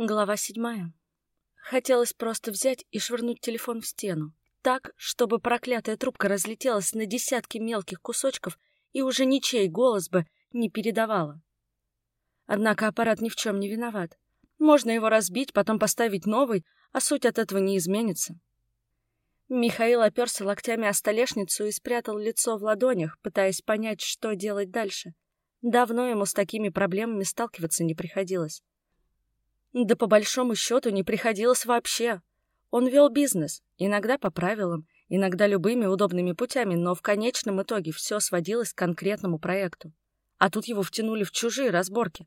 Глава седьмая. Хотелось просто взять и швырнуть телефон в стену. Так, чтобы проклятая трубка разлетелась на десятки мелких кусочков и уже ничей голос бы не передавала. Однако аппарат ни в чем не виноват. Можно его разбить, потом поставить новый, а суть от этого не изменится. Михаил оперся локтями о столешницу и спрятал лицо в ладонях, пытаясь понять, что делать дальше. Давно ему с такими проблемами сталкиваться не приходилось. Да по большому счету не приходилось вообще. Он вел бизнес, иногда по правилам, иногда любыми удобными путями, но в конечном итоге все сводилось к конкретному проекту. А тут его втянули в чужие разборки.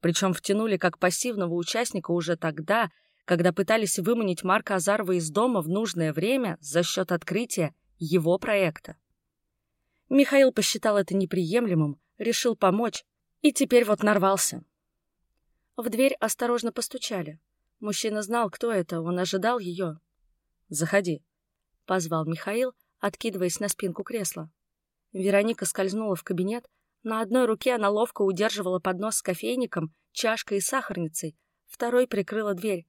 Причем втянули как пассивного участника уже тогда, когда пытались выманить Марка Азарова из дома в нужное время за счет открытия его проекта. Михаил посчитал это неприемлемым, решил помочь, и теперь вот нарвался. В дверь осторожно постучали. Мужчина знал, кто это, он ожидал ее. «Заходи», — позвал Михаил, откидываясь на спинку кресла. Вероника скользнула в кабинет. На одной руке она ловко удерживала поднос с кофейником, чашкой и сахарницей, второй прикрыла дверь.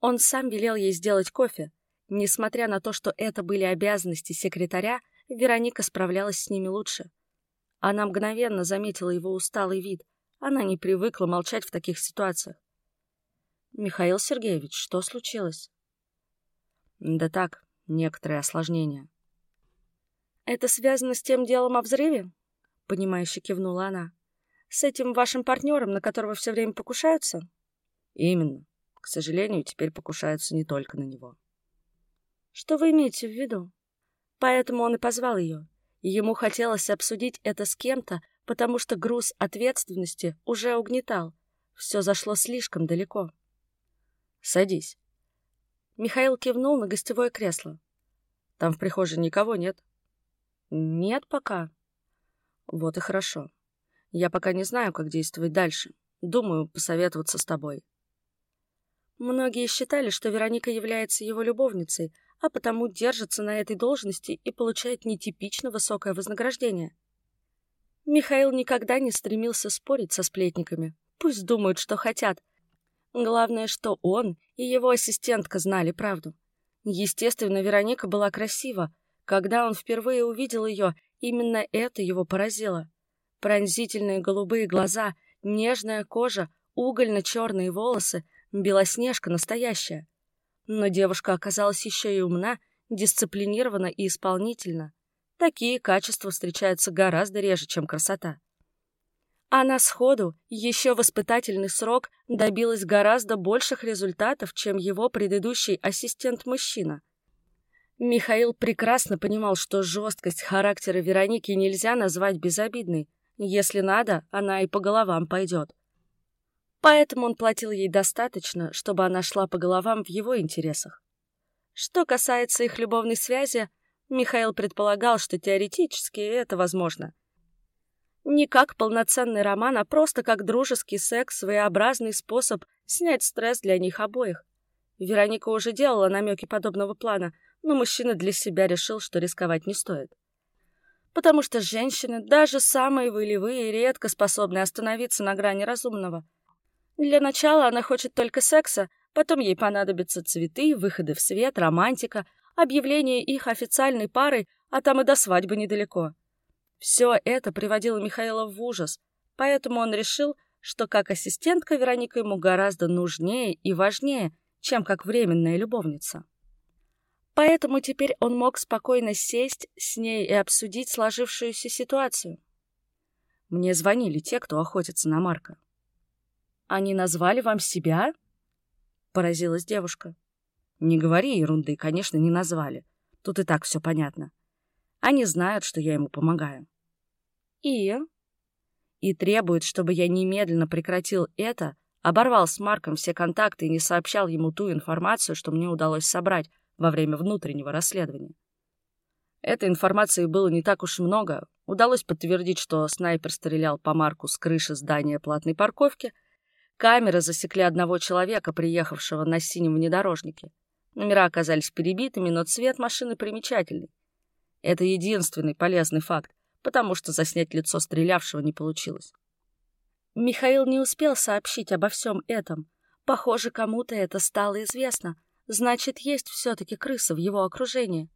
Он сам велел ей сделать кофе. Несмотря на то, что это были обязанности секретаря, Вероника справлялась с ними лучше. Она мгновенно заметила его усталый вид — она не привыкла молчать в таких ситуациях. «Михаил Сергеевич, что случилось?» «Да так, некоторые осложнения». «Это связано с тем делом о взрыве?» — понимающе кивнула она. «С этим вашим партнером, на которого все время покушаются?» «Именно. К сожалению, теперь покушаются не только на него». «Что вы имеете в виду?» Поэтому он и позвал ее. Ему хотелось обсудить это с кем-то, потому что груз ответственности уже угнетал. Все зашло слишком далеко. «Садись». Михаил кивнул на гостевое кресло. «Там в прихожей никого нет?» «Нет пока». «Вот и хорошо. Я пока не знаю, как действовать дальше. Думаю, посоветоваться с тобой». Многие считали, что Вероника является его любовницей, а потому держится на этой должности и получает нетипично высокое вознаграждение. Михаил никогда не стремился спорить со сплетниками. Пусть думают, что хотят. Главное, что он и его ассистентка знали правду. Естественно, Вероника была красива. Когда он впервые увидел ее, именно это его поразило. Пронзительные голубые глаза, нежная кожа, угольно-черные волосы, белоснежка настоящая. Но девушка оказалась еще и умна, дисциплинирована и исполнительна. Такие качества встречаются гораздо реже, чем красота. Она сходу, еще воспитательный срок, добилась гораздо больших результатов, чем его предыдущий ассистент-мужчина. Михаил прекрасно понимал, что жесткость характера Вероники нельзя назвать безобидной. Если надо, она и по головам пойдет. Поэтому он платил ей достаточно, чтобы она шла по головам в его интересах. Что касается их любовной связи, Михаил предполагал, что теоретически это возможно. Не как полноценный роман, а просто как дружеский секс, своеобразный способ снять стресс для них обоих. Вероника уже делала намеки подобного плана, но мужчина для себя решил, что рисковать не стоит. Потому что женщины, даже самые волевые, редко способны остановиться на грани разумного. Для начала она хочет только секса, потом ей понадобятся цветы, выходы в свет, романтика — объявление их официальной пары, а там и до свадьбы недалеко. Все это приводило Михаила в ужас, поэтому он решил, что как ассистентка Вероника ему гораздо нужнее и важнее, чем как временная любовница. Поэтому теперь он мог спокойно сесть с ней и обсудить сложившуюся ситуацию. Мне звонили те, кто охотится на Марка. «Они назвали вам себя?» — поразилась девушка. Не говори ерунды, конечно, не назвали. Тут и так все понятно. Они знают, что я ему помогаю. И? И требуют, чтобы я немедленно прекратил это, оборвал с Марком все контакты и не сообщал ему ту информацию, что мне удалось собрать во время внутреннего расследования. Этой информации было не так уж много. Удалось подтвердить, что снайпер стрелял по Марку с крыши здания платной парковки. Камеры засекли одного человека, приехавшего на синем внедорожнике. Номера оказались перебитыми, но цвет машины примечательный. Это единственный полезный факт, потому что заснять лицо стрелявшего не получилось. Михаил не успел сообщить обо всем этом. Похоже, кому-то это стало известно. Значит, есть все-таки крыса в его окружении.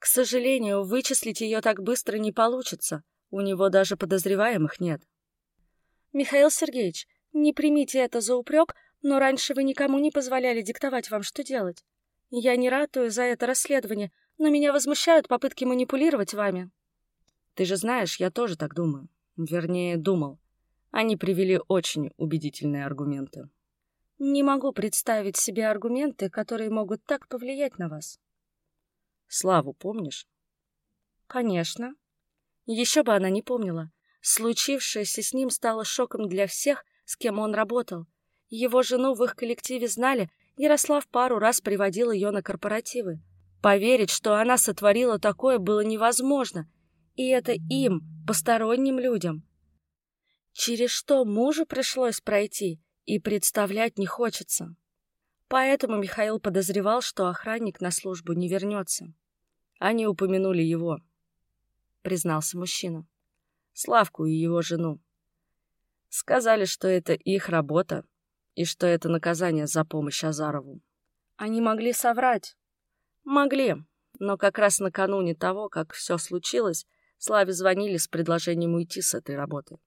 К сожалению, вычислить ее так быстро не получится. У него даже подозреваемых нет. Михаил Сергеевич, не примите это за упрек, но раньше вы никому не позволяли диктовать вам, что делать. Я не ратую за это расследование, но меня возмущают попытки манипулировать вами. Ты же знаешь, я тоже так думаю. Вернее, думал. Они привели очень убедительные аргументы. Не могу представить себе аргументы, которые могут так повлиять на вас. Славу помнишь? Конечно. Еще бы она не помнила. Случившееся с ним стало шоком для всех, с кем он работал. Его жену в их коллективе знали, Ярослав пару раз приводил ее на корпоративы. Поверить, что она сотворила такое, было невозможно. И это им, посторонним людям. Через что мужу пришлось пройти, и представлять не хочется. Поэтому Михаил подозревал, что охранник на службу не вернется. Они упомянули его, признался мужчина. Славку и его жену. Сказали, что это их работа и что это наказание за помощь Азарову. Они могли соврать. Могли, но как раз накануне того, как все случилось, Славе звонили с предложением уйти с этой работы.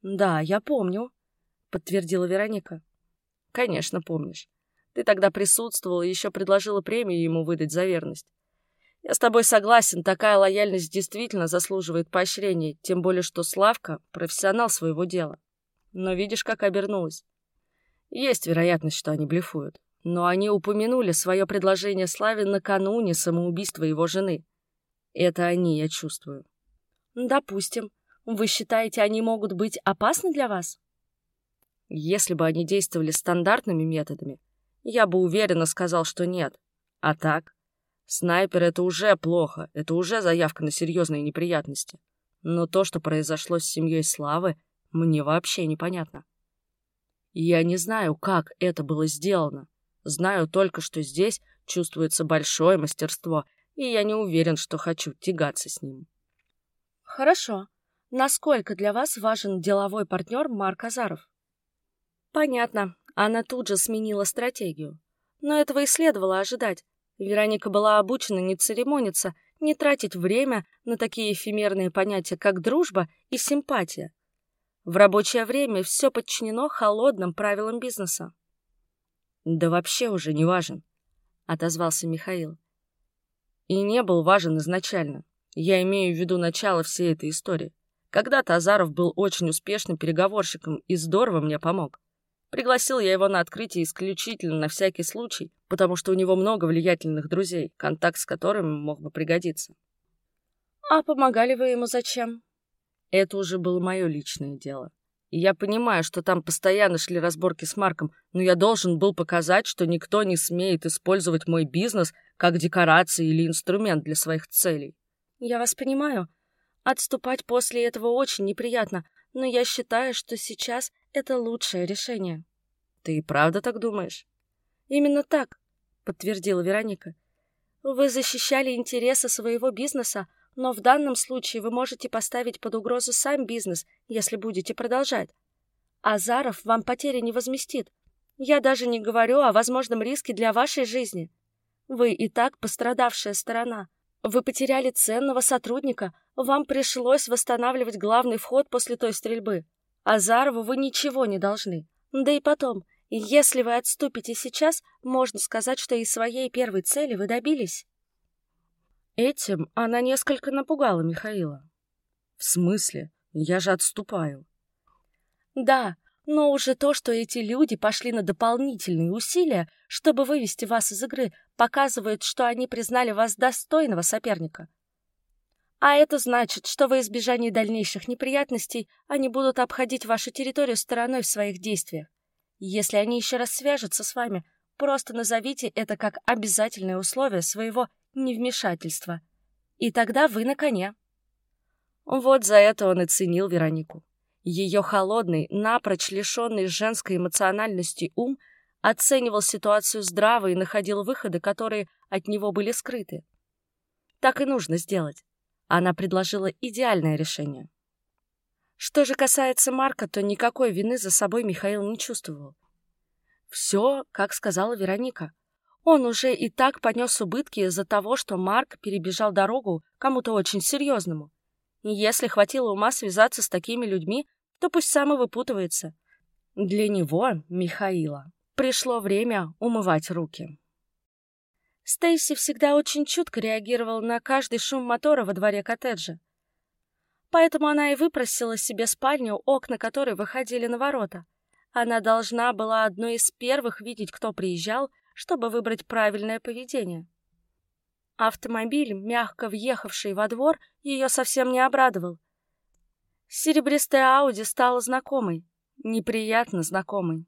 «Да, я помню», — подтвердила Вероника. «Конечно, помнишь. Ты тогда присутствовала и еще предложила премию ему выдать за верность. Я с тобой согласен, такая лояльность действительно заслуживает поощрения, тем более что Славка — профессионал своего дела. Но видишь, как обернулась. Есть вероятность, что они блефуют. Но они упомянули свое предложение Славе накануне самоубийства его жены. Это они, я чувствую. Допустим. Вы считаете, они могут быть опасны для вас? Если бы они действовали стандартными методами, я бы уверенно сказал, что нет. А так? Снайпер — это уже плохо, это уже заявка на серьезные неприятности. Но то, что произошло с семьей Славы, мне вообще непонятно. Я не знаю, как это было сделано. Знаю только, что здесь чувствуется большое мастерство, и я не уверен, что хочу тягаться с ним. Хорошо. Насколько для вас важен деловой партнер Марк Азаров? Понятно. Она тут же сменила стратегию. Но этого и следовало ожидать. Вероника была обучена не церемониться, не тратить время на такие эфемерные понятия, как дружба и симпатия. В рабочее время все подчинено холодным правилам бизнеса. «Да вообще уже не важен», — отозвался Михаил. «И не был важен изначально. Я имею в виду начало всей этой истории. Когда-то Азаров был очень успешным переговорщиком и здорово мне помог. Пригласил я его на открытие исключительно на всякий случай, потому что у него много влиятельных друзей, контакт с которыми мог бы пригодиться. «А помогали вы ему зачем?» Это уже было мое личное дело. И я понимаю, что там постоянно шли разборки с Марком, но я должен был показать, что никто не смеет использовать мой бизнес как декорацию или инструмент для своих целей. Я вас понимаю. Отступать после этого очень неприятно, но я считаю, что сейчас это лучшее решение. Ты и правда так думаешь? Именно так, подтвердила Вероника. Вы защищали интересы своего бизнеса, но в данном случае вы можете поставить под угрозу сам бизнес, если будете продолжать. Азаров вам потери не возместит. Я даже не говорю о возможном риске для вашей жизни. Вы и так пострадавшая сторона. Вы потеряли ценного сотрудника, вам пришлось восстанавливать главный вход после той стрельбы. Азарову вы ничего не должны. Да и потом, если вы отступите сейчас, можно сказать, что и своей первой цели вы добились. Этим она несколько напугала Михаила. «В смысле? Я же отступаю». «Да, но уже то, что эти люди пошли на дополнительные усилия, чтобы вывести вас из игры, показывает, что они признали вас достойного соперника. А это значит, что во избежание дальнейших неприятностей они будут обходить вашу территорию стороной в своих действиях. Если они еще раз свяжутся с вами, просто назовите это как обязательное условие своего невмешательства. И тогда вы на коне. Вот за это он и ценил Веронику. Ее холодный, напрочь лишенный женской эмоциональности ум оценивал ситуацию здраво и находил выходы, которые от него были скрыты. Так и нужно сделать. Она предложила идеальное решение. Что же касается Марка, то никакой вины за собой Михаил не чувствовал. Все, как сказала Вероника. Он уже и так понес убытки из-за того, что Марк перебежал дорогу кому-то очень серьезному. И если хватило ума связаться с такими людьми, то пусть сам и выпутывается. Для него, Михаила, пришло время умывать руки. Стейси всегда очень чутко реагировала на каждый шум мотора во дворе коттеджа. Поэтому она и выпросила себе спальню, окна которой выходили на ворота. Она должна была одной из первых видеть, кто приезжал, чтобы выбрать правильное поведение. Автомобиль, мягко въехавший во двор, ее совсем не обрадовал. Серебристая Ауди стала знакомой, неприятно знакомой.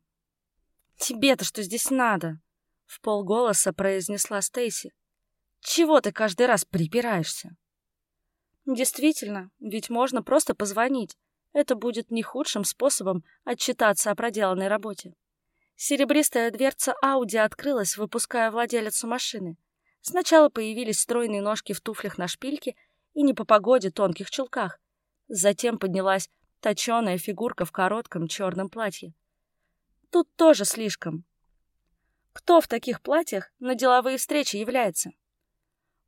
«Тебе-то что здесь надо?» — в полголоса произнесла Стейси. «Чего ты каждый раз припираешься?» Действительно, ведь можно просто позвонить. Это будет не худшим способом отчитаться о проделанной работе. Серебристая дверца Ауди открылась, выпуская владелицу машины. Сначала появились стройные ножки в туфлях на шпильке и не по погоде тонких чулках. Затем поднялась точеная фигурка в коротком черном платье. Тут тоже слишком. Кто в таких платьях на деловые встречи является?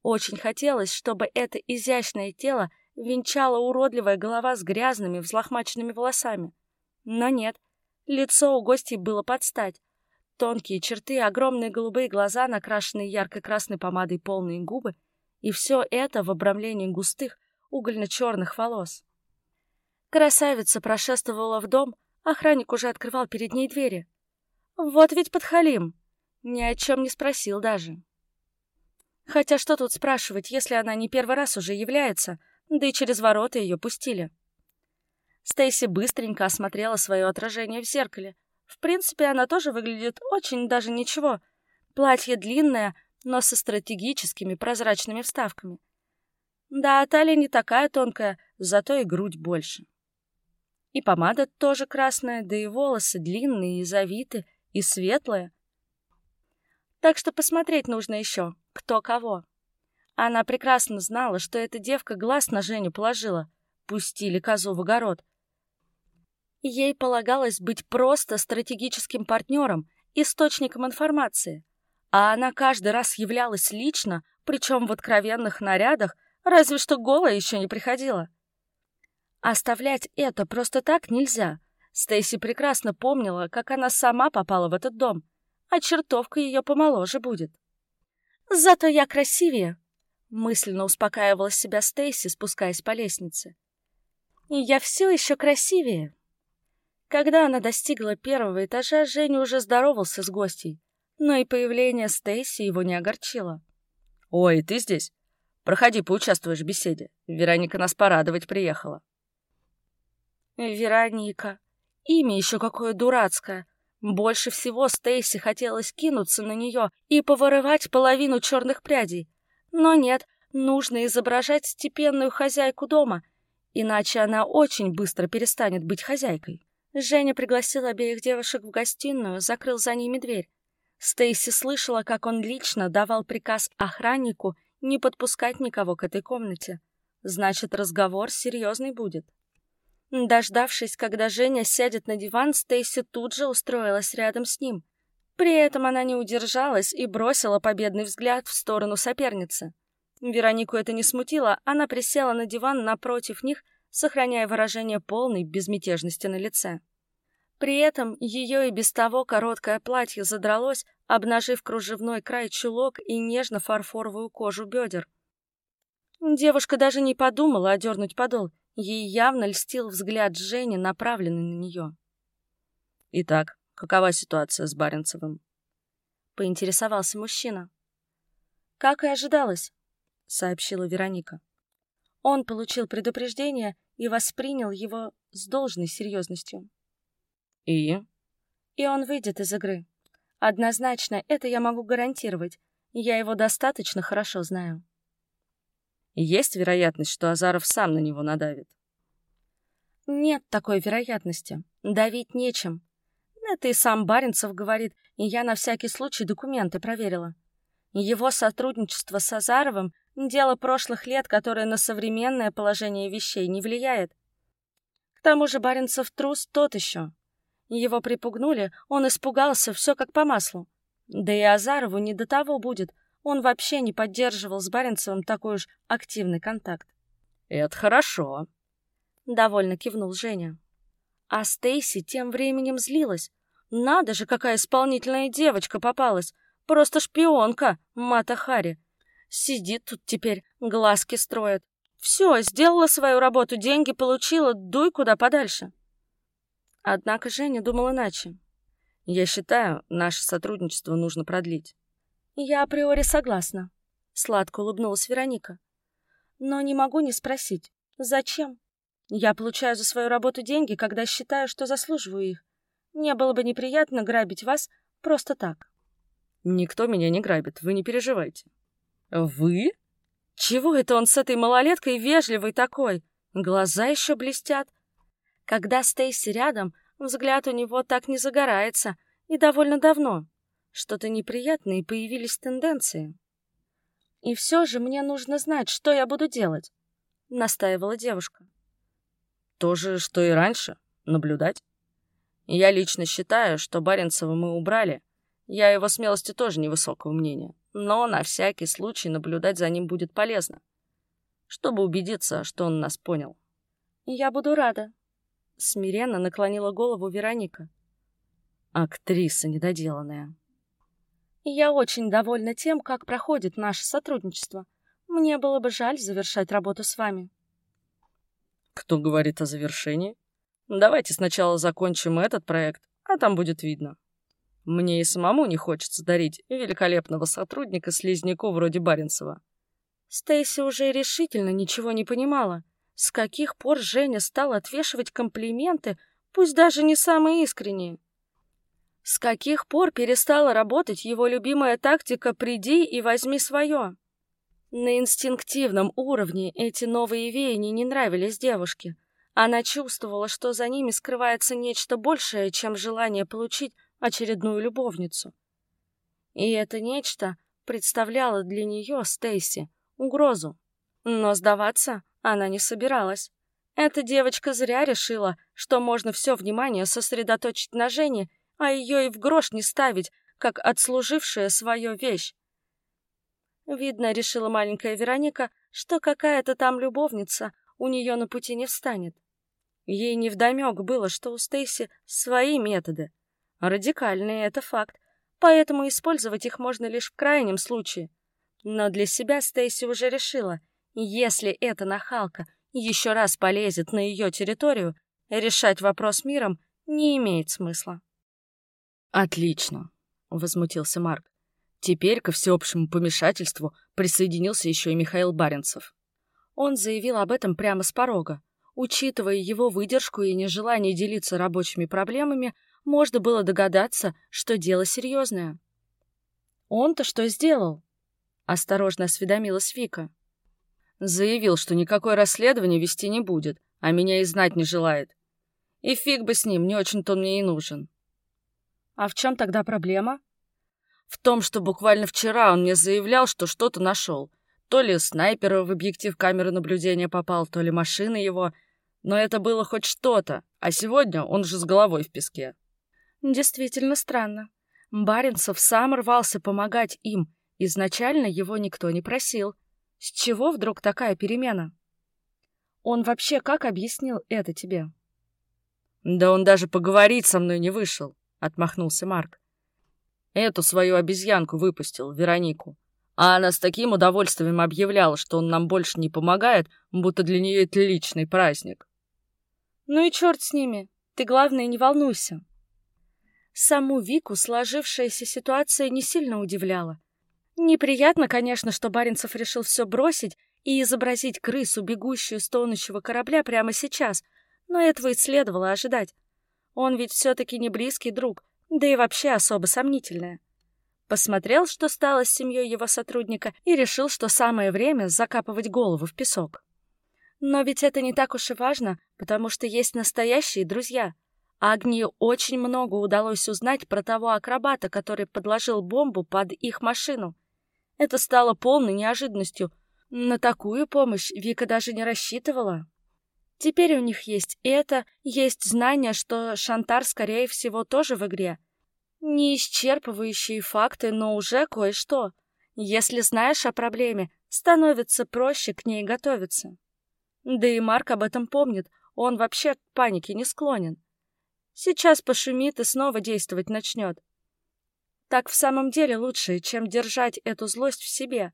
Очень хотелось, чтобы это изящное тело венчала уродливая голова с грязными, взлохмаченными волосами. Но нет, лицо у гостей было под стать. Тонкие черты, огромные голубые глаза, накрашенные ярко-красной помадой полные губы, и все это в обрамлении густых, угольно-черных волос. Красавица прошествовала в дом, охранник уже открывал перед ней двери. Вот ведь подхалим, ни о чем не спросил даже. Хотя что тут спрашивать, если она не первый раз уже является, да и через ворота ее пустили. Стейси быстренько осмотрела свое отражение в зеркале. В принципе, она тоже выглядит очень даже ничего. Платье длинное, но со стратегическими прозрачными вставками. Да, талия не такая тонкая, зато и грудь больше. И помада тоже красная, да и волосы длинные и завиты, и светлые. Так что посмотреть нужно еще, кто кого. Она прекрасно знала, что эта девка глаз на Женю положила. Пустили козу в огород. Ей полагалось быть просто стратегическим партнером, источником информации. А она каждый раз являлась лично, причем в откровенных нарядах, разве что голая еще не приходила. Оставлять это просто так нельзя. Стейси прекрасно помнила, как она сама попала в этот дом — а чертовка ее помоложе будет. Зато я красивее, мысленно успокаивала себя Стейси, спускаясь по лестнице. И я все еще красивее. Когда она достигла первого этажа, Женя уже здоровался с гостей, но и появление Стейси его не огорчило. «Ой, ты здесь? Проходи, поучаствуешь в беседе. Вероника нас порадовать приехала». «Вероника. Имя еще какое дурацкое. Больше всего Стейси хотелось кинуться на нее и повырывать половину черных прядей. Но нет, нужно изображать степенную хозяйку дома, иначе она очень быстро перестанет быть хозяйкой. Женя пригласил обеих девушек в гостиную, закрыл за ними дверь. Стейси слышала, как он лично давал приказ охраннику не подпускать никого к этой комнате. Значит, разговор серьезный будет. Дождавшись, когда Женя сядет на диван, Стейси тут же устроилась рядом с ним. При этом она не удержалась и бросила победный взгляд в сторону соперницы. Веронику это не смутило, она присела на диван напротив них, сохраняя выражение полной безмятежности на лице. При этом ее и без того короткое платье задралось, обнажив кружевной край чулок и нежно-фарфоровую кожу бедер. Девушка даже не подумала одернуть подол — Ей явно льстил взгляд Жени, направленный на нее. «Итак, какова ситуация с Баренцевым?» — поинтересовался мужчина. «Как и ожидалось», — сообщила Вероника. Он получил предупреждение и воспринял его с должной серьезностью. «И?» «И он выйдет из игры. Однозначно, это я могу гарантировать. Я его достаточно хорошо знаю». Есть вероятность, что Азаров сам на него надавит? Нет такой вероятности. Давить нечем. Это и сам Баренцев говорит, и я на всякий случай документы проверила. Его сотрудничество с Азаровым — дело прошлых лет, которое на современное положение вещей не влияет. К тому же Баренцев трус тот еще. Его припугнули, он испугался, все как по маслу. Да и Азарову не до того будет. Он вообще не поддерживал с Баренцевым такой уж активный контакт. «Это хорошо», — довольно кивнул Женя. А Стейси тем временем злилась. Надо же, какая исполнительная девочка попалась. Просто шпионка, Мата Хари. Сидит тут теперь, глазки строит. Все, сделала свою работу, деньги получила, дуй куда подальше. Однако Женя думал иначе. Я считаю, наше сотрудничество нужно продлить. Я априори согласна. Сладко улыбнулась Вероника. Но не могу не спросить, зачем? Я получаю за свою работу деньги, когда считаю, что заслуживаю их. Мне было бы неприятно грабить вас просто так. Никто меня не грабит, вы не переживайте. Вы? Чего это он с этой малолеткой вежливый такой? Глаза еще блестят. Когда Стейси рядом, взгляд у него так не загорается, и довольно давно. Что-то неприятное, и появились тенденции. И все же мне нужно знать, что я буду делать, настаивала девушка. То же, что и раньше. Наблюдать. Я лично считаю, что Баренцева мы убрали. Я его смелости тоже невысокого мнения. Но на всякий случай наблюдать за ним будет полезно. Чтобы убедиться, что он нас понял. Я буду рада. Смиренно наклонила голову Вероника. Актриса недоделанная. Я очень довольна тем, как проходит наше сотрудничество. Мне было бы жаль завершать работу с вами. Кто говорит о завершении? Давайте сначала закончим этот проект, а там будет видно. Мне и самому не хочется дарить великолепного сотрудника слизняку вроде Баренцева. Стейси уже решительно ничего не понимала. С каких пор Женя стал отвешивать комплименты, пусть даже не самые искренние? С каких пор перестала работать его любимая тактика «приди и возьми свое»? На инстинктивном уровне эти новые веяния не нравились девушке. Она чувствовала, что за ними скрывается нечто большее, чем желание получить очередную любовницу. И это нечто представляло для нее, Стейси, угрозу. Но сдаваться она не собиралась. Эта девочка зря решила, что можно все внимание сосредоточить на Жене, а ее и в грош не ставить, как отслужившая свою вещь. Видно, решила маленькая Вероника, что какая-то там любовница у нее на пути не встанет. Ей невдомек было, что у Стейси свои методы. Радикальные — это факт, поэтому использовать их можно лишь в крайнем случае. Но для себя Стейси уже решила, если эта нахалка еще раз полезет на ее территорию, решать вопрос миром не имеет смысла. «Отлично», — возмутился Марк. Теперь ко всеобщему помешательству присоединился еще и Михаил Баренцев. Он заявил об этом прямо с порога. Учитывая его выдержку и нежелание делиться рабочими проблемами, можно было догадаться, что дело серьезное. «Он-то что сделал?» — осторожно осведомилась Вика. Заявил, что никакое расследование вести не будет, а меня и знать не желает. И фиг бы с ним, не очень-то он мне и нужен. «А в чем тогда проблема?» В том, что буквально вчера он мне заявлял, что что-то нашел. То ли снайпер в объектив камеры наблюдения попал, то ли машина его. Но это было хоть что-то. А сегодня он же с головой в песке. Действительно странно. Баренцев сам рвался помогать им. Изначально его никто не просил. С чего вдруг такая перемена? Он вообще как объяснил это тебе? Да он даже поговорить со мной не вышел, отмахнулся Марк. Эту свою обезьянку выпустил, Веронику. А она с таким удовольствием объявляла, что он нам больше не помогает, будто для нее это личный праздник. Ну и черт с ними. Ты, главное, не волнуйся. Саму Вику сложившаяся ситуация не сильно удивляла. Неприятно, конечно, что Баренцев решил все бросить и изобразить крысу, бегущую с тонущего корабля прямо сейчас, но этого и следовало ожидать. Он ведь все-таки не близкий друг, да и вообще особо сомнительная. Посмотрел, что стало с семьей его сотрудника, и решил, что самое время закапывать голову в песок. Но ведь это не так уж и важно, потому что есть настоящие друзья. А Агнию очень много удалось узнать про того акробата, который подложил бомбу под их машину. Это стало полной неожиданностью. На такую помощь Вика даже не рассчитывала. Теперь у них есть это, есть знание, что Шантар, скорее всего, тоже в игре. Не исчерпывающие факты, но уже кое-что. Если знаешь о проблеме, становится проще к ней готовиться. Да и Марк об этом помнит, он вообще к панике не склонен. Сейчас пошумит и снова действовать начнет. Так в самом деле лучше, чем держать эту злость в себе.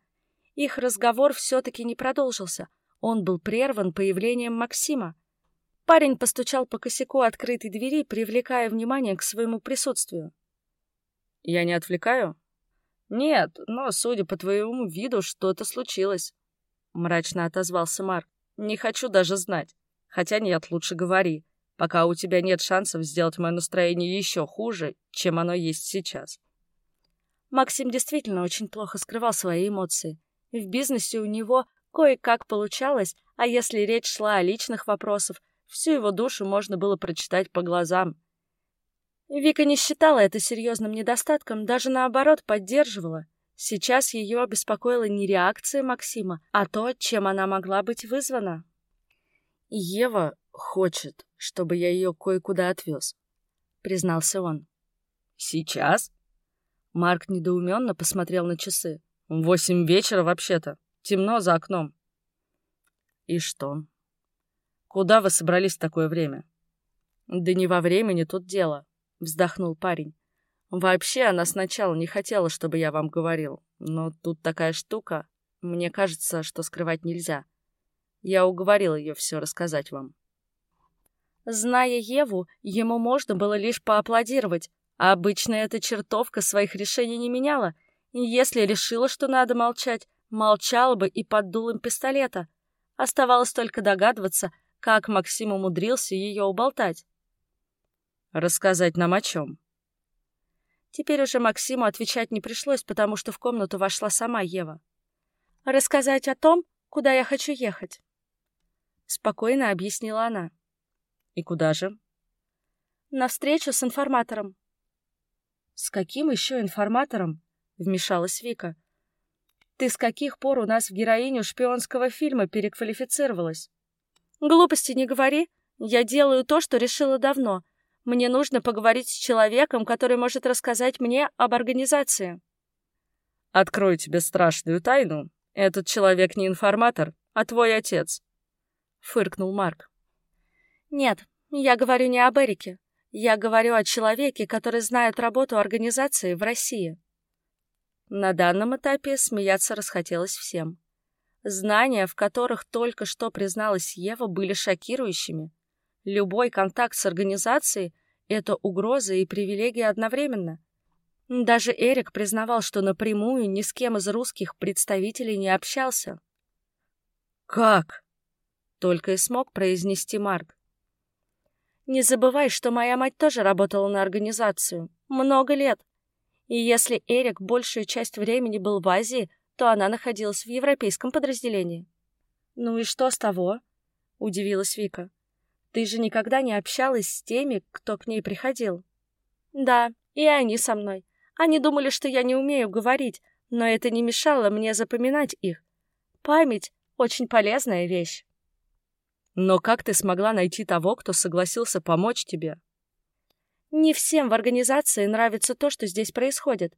Их разговор все-таки не продолжился. Он был прерван появлением Максима. Парень постучал по косяку открытой двери, привлекая внимание к своему присутствию. «Я не отвлекаю?» «Нет, но, судя по твоему виду, что-то случилось», — мрачно отозвался Марк. «Не хочу даже знать. Хотя нет, лучше говори, пока у тебя нет шансов сделать мое настроение еще хуже, чем оно есть сейчас». Максим действительно очень плохо скрывал свои эмоции. В бизнесе у него кое-как получалось, а если речь шла о личных вопросах, всю его душу можно было прочитать по глазам. Вика не считала это серьезным недостатком, даже наоборот поддерживала. Сейчас ее беспокоила не реакция Максима, а то, чем она могла быть вызвана. «Ева хочет, чтобы я ее кое-куда отвез», — признался он. «Сейчас?» Марк недоуменно посмотрел на часы. «Восемь вечера вообще-то. Темно за окном». «И что? Куда вы собрались в такое время?» «Да не во времени тут дело», — вздохнул парень. «Вообще она сначала не хотела, чтобы я вам говорил. Но тут такая штука. Мне кажется, что скрывать нельзя. Я уговорил ее все рассказать вам». Зная Еву, ему можно было лишь поаплодировать, а обычно эта чертовка своих решений не меняла, если решила, что надо молчать, молчала бы и под дулом пистолета. Оставалось только догадываться, как Максим умудрился ее уболтать. «Рассказать нам о чем?» Теперь уже Максиму отвечать не пришлось, потому что в комнату вошла сама Ева. «Рассказать о том, куда я хочу ехать», — спокойно объяснила она. «И куда же?» «На встречу с информатором». «С каким еще информатором?» — вмешалась Вика. «Ты с каких пор у нас в героиню шпионского фильма переквалифицировалась?» «Глупости не говори. Я делаю то, что решила давно. Мне нужно поговорить с человеком, который может рассказать мне об организации». «Открою тебе страшную тайну. Этот человек не информатор, а твой отец», — фыркнул Марк. «Нет, я говорю не об Эрике. Я говорю о человеке, который знает работу организации в России. На данном этапе смеяться расхотелось всем. Знания, в которых только что призналась Ева, были шокирующими. Любой контакт с организацией — это угроза и привилегия одновременно. Даже Эрик признавал, что напрямую ни с кем из русских представителей не общался. «Как?» — только и смог произнести Марк. Не забывай, что моя мать тоже работала на организацию. Много лет. И если Эрик большую часть времени был в Азии, то она находилась в европейском подразделении. «Ну и что с того?» — удивилась Вика. «Ты же никогда не общалась с теми, кто к ней приходил?» «Да, и они со мной. Они думали, что я не умею говорить, но это не мешало мне запоминать их. Память — очень полезная вещь». Но как ты смогла найти того, кто согласился помочь тебе? Не всем в организации нравится то, что здесь происходит.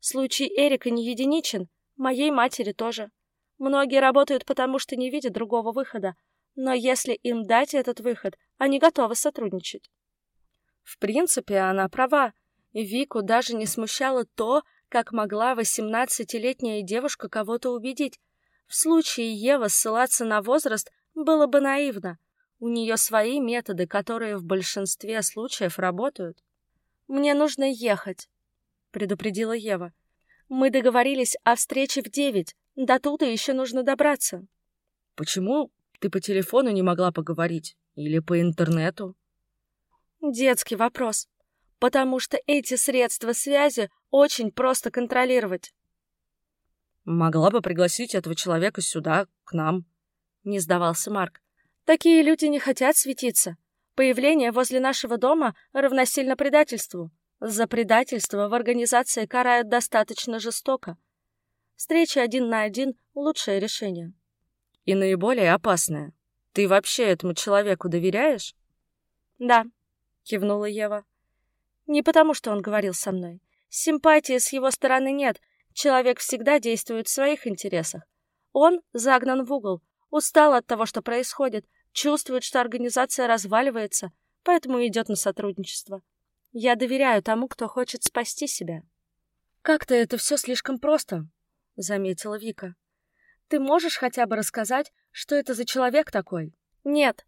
Случай Эрика не единичен, моей матери тоже. Многие работают потому, что не видят другого выхода, но если им дать этот выход, они готовы сотрудничать. В принципе, она права. Вику даже не смущало то, как могла восемнадцатилетняя девушка кого-то убедить. В случае Евы ссылаться на возраст было бы наивно. У нее свои методы, которые в большинстве случаев работают. «Мне нужно ехать», — предупредила Ева. «Мы договорились о встрече в девять. До туда еще нужно добраться». «Почему ты по телефону не могла поговорить? Или по интернету?» «Детский вопрос. Потому что эти средства связи очень просто контролировать». «Могла бы пригласить этого человека сюда, к нам», — не сдавался Марк. «Такие люди не хотят светиться. Появление возле нашего дома равносильно предательству. За предательство в организации карают достаточно жестоко. Встреча один на один — лучшее решение». «И наиболее опасное», Ты вообще этому человеку доверяешь? Да, кивнула Ева. Не потому, что он говорил со мной. Симпатии с его стороны нет. Человек всегда действует в своих интересах. Он загнан в угол, устал от того, что происходит, чувствует, что организация разваливается, поэтому идет на сотрудничество. Я доверяю тому, кто хочет спасти себя. Как-то это все слишком просто, заметила Вика. Ты можешь хотя бы рассказать, что это за человек такой? Нет,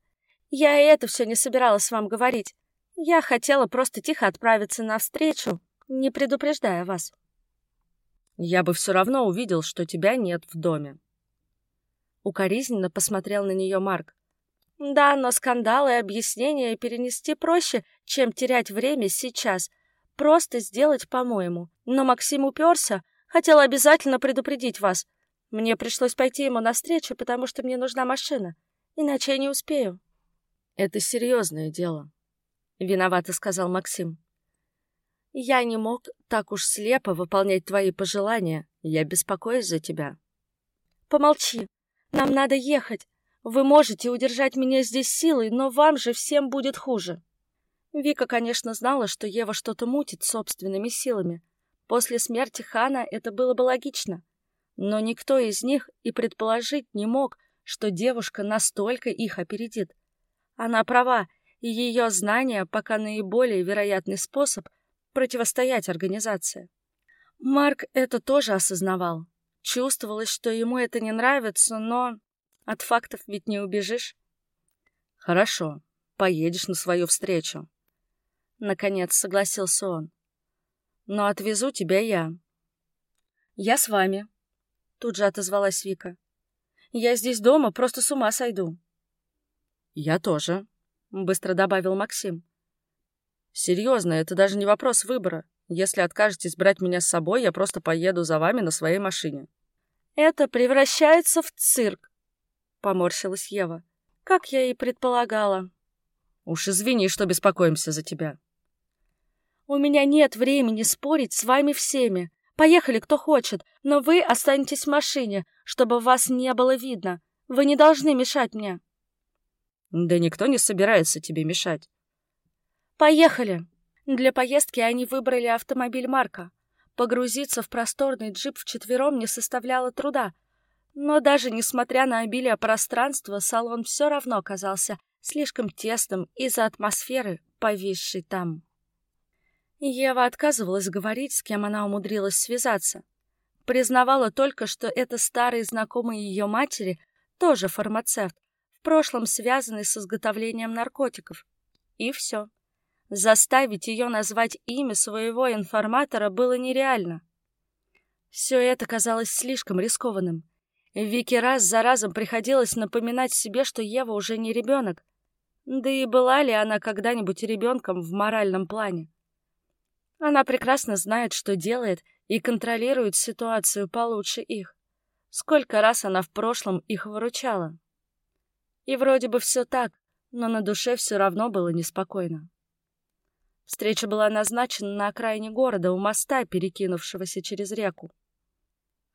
я и это все не собиралась вам говорить. Я хотела просто тихо отправиться навстречу, не предупреждая вас. Я бы все равно увидел, что тебя нет в доме. Укоризненно посмотрел на нее Марк. Да, но скандалы и объяснения перенести проще, чем терять время сейчас. Просто сделать, по-моему. Но Максим уперся, хотел обязательно предупредить вас. Мне пришлось пойти ему навстречу, потому что мне нужна машина. Иначе я не успею. Это серьезное дело, виновато сказал Максим. Я не мог так уж слепо выполнять твои пожелания. Я беспокоюсь за тебя. Помолчи. Нам надо ехать. Вы можете удержать меня здесь силой, но вам же всем будет хуже. Вика, конечно, знала, что Ева что-то мутит собственными силами. После смерти Хана это было бы логично. Но никто из них и предположить не мог, что девушка настолько их опередит. Она права, и ее знания пока наиболее вероятный способ — противостоять организации. Марк это тоже осознавал. Чувствовалось, что ему это не нравится, но от фактов ведь не убежишь. Хорошо, поедешь на свою встречу. Наконец согласился он. Но отвезу тебя я. Я с вами. Тут же отозвалась Вика. Я здесь дома, просто с ума сойду. Я тоже, быстро добавил Максим. Серьезно, это даже не вопрос выбора. Если откажетесь брать меня с собой, я просто поеду за вами на своей машине. Это превращается в цирк, поморщилась Ева. Как я и предполагала. Уж извини, что беспокоимся за тебя. У меня нет времени спорить с вами всеми. Поехали, кто хочет, но вы останетесь в машине, чтобы вас не было видно. Вы не должны мешать мне. Да никто не собирается тебе мешать. Поехали. Для поездки они выбрали автомобиль Марка. Погрузиться в просторный джип вчетвером не составляло труда. Но даже несмотря на обилие пространства, салон все равно казался слишком тесным из-за атмосферы, повисшей там. Ева отказывалась говорить, с кем она умудрилась связаться. Признавала только, что это старый знакомый ее матери, тоже фармацевт, в прошлом связанный с изготовлением наркотиков. И все. Заставить ее назвать имя своего информатора было нереально. Все это казалось слишком рискованным. Вике раз за разом приходилось напоминать себе, что Ева уже не ребенок. Да и была ли она когда-нибудь ребенком в моральном плане? Она прекрасно знает, что делает, и контролирует ситуацию получше их. Сколько раз она в прошлом их выручала. И вроде бы все так, но на душе все равно было неспокойно. Встреча была назначена на окраине города, у моста, перекинувшегося через реку.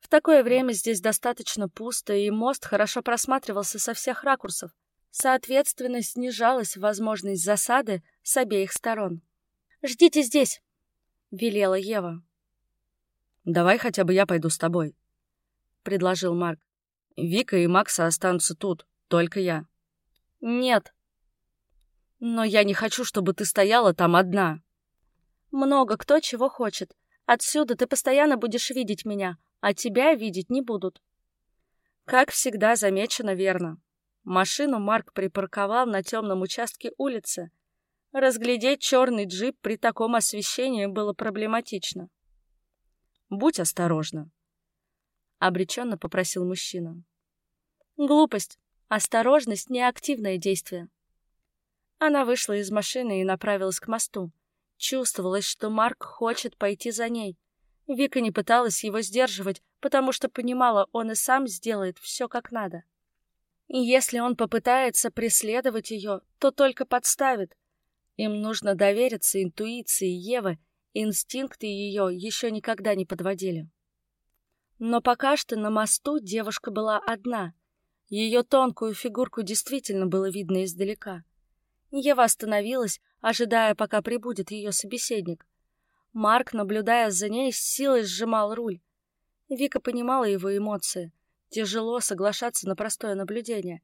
В такое время здесь достаточно пусто, и мост хорошо просматривался со всех ракурсов. Соответственно, снижалась возможность засады с обеих сторон. «Ждите здесь!» — велела Ева. «Давай хотя бы я пойду с тобой», — предложил Марк. «Вика и Макса останутся тут, только я». «Нет», но я не хочу, чтобы ты стояла там одна. Много кто чего хочет. Отсюда ты постоянно будешь видеть меня, а тебя видеть не будут. Как всегда замечено верно. Машину Марк припарковал на темном участке улицы. Разглядеть черный джип при таком освещении было проблематично. «Будь осторожна», — обреченно попросил мужчина. «Глупость. Осторожность — неактивное действие. Она вышла из машины и направилась к мосту. Чувствовалось, что Марк хочет пойти за ней. Вика не пыталась его сдерживать, потому что понимала, он и сам сделает все как надо. И если он попытается преследовать ее, то только подставит. Им нужно довериться интуиции Евы, инстинкты ее еще никогда не подводили. Но пока что на мосту девушка была одна. Ее тонкую фигурку действительно было видно издалека. Ева остановилась, ожидая, пока прибудет ее собеседник. Марк, наблюдая за ней, с силой сжимал руль. Вика понимала его эмоции. Тяжело соглашаться на простое наблюдение.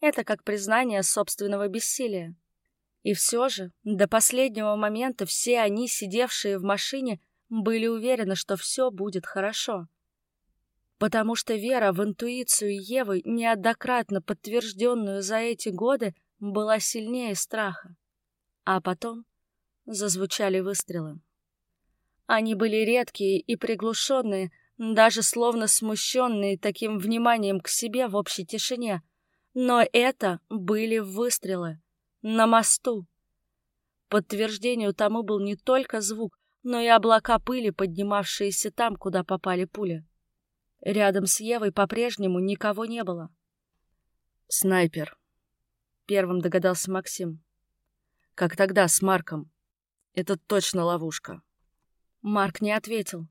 Это как признание собственного бессилия. И все же, до последнего момента все они, сидевшие в машине, были уверены, что все будет хорошо. Потому что вера в интуицию Евы, неоднократно подтвержденную за эти годы, была сильнее страха. А потом зазвучали выстрелы. Они были редкие и приглушенные, даже словно смущенные таким вниманием к себе в общей тишине. Но это были выстрелы. На мосту. Подтверждению тому был не только звук, но и облака пыли, поднимавшиеся там, куда попали пули. Рядом с Евой по-прежнему никого не было. «Снайпер», — первым догадался Максим. «Как тогда с Марком. Это точно ловушка». Марк не ответил.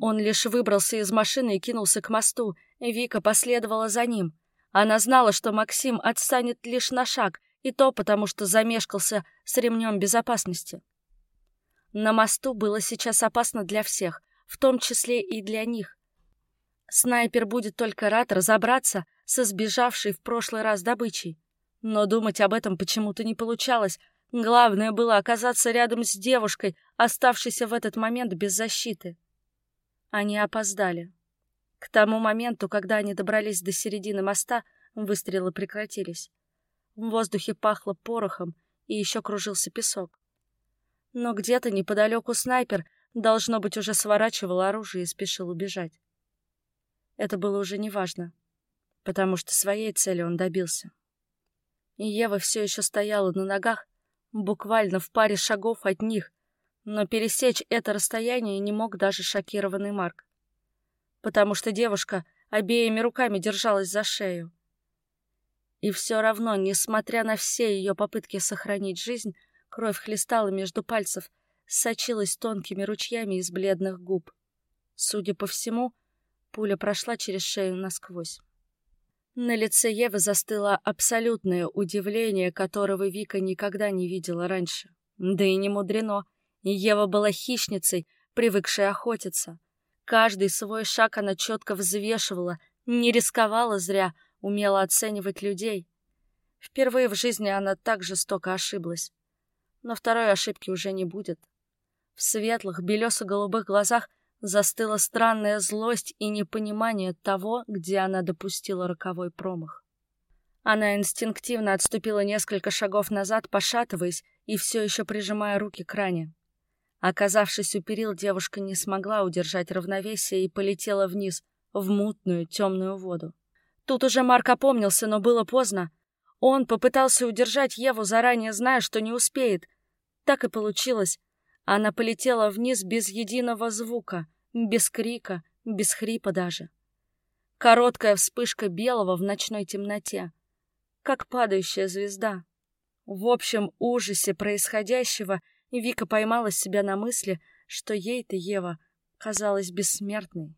Он лишь выбрался из машины и кинулся к мосту. Вика последовала за ним. Она знала, что Максим отстанет лишь на шаг, и то потому, что замешкался с ремнем безопасности. На мосту было сейчас опасно для всех, в том числе и для них. Снайпер будет только рад разобраться со сбежавшей в прошлый раз добычей. Но думать об этом почему-то не получалось. Главное было оказаться рядом с девушкой, оставшейся в этот момент без защиты. Они опоздали. К тому моменту, когда они добрались до середины моста, выстрелы прекратились. В воздухе пахло порохом, и еще кружился песок. Но где-то неподалеку снайпер, должно быть, уже сворачивал оружие и спешил убежать. Это было уже неважно, потому что своей цели он добился. И Ева все еще стояла на ногах, буквально в паре шагов от них, но пересечь это расстояние не мог даже шокированный Марк, потому что девушка обеими руками держалась за шею. И все равно, несмотря на все ее попытки сохранить жизнь, кровь хлестала между пальцев, сочилась тонкими ручьями из бледных губ. Судя по всему, пуля прошла через шею насквозь. На лице Евы застыло абсолютное удивление, которого Вика никогда не видела раньше. Да и не мудрено. Ева была хищницей, привыкшей охотиться. Каждый свой шаг она четко взвешивала, не рисковала зря, умела оценивать людей. Впервые в жизни она так жестоко ошиблась. Но второй ошибки уже не будет. В светлых, белесо-голубых глазах застыла странная злость и непонимание того, где она допустила роковой промах. Она инстинктивно отступила несколько шагов назад, пошатываясь и все еще прижимая руки к ране. Оказавшись у перил, девушка не смогла удержать равновесие и полетела вниз, в мутную темную воду. Тут уже Марк опомнился, но было поздно. Он попытался удержать Еву, заранее зная, что не успеет. Так и получилось. Она полетела вниз без единого звука, без крика, без хрипа даже. Короткая вспышка белого в ночной темноте, как падающая звезда. В общем ужасе происходящего Вика поймала себя на мысли, что ей-то Ева казалась бессмертной.